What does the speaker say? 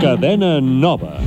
Cadena Nova.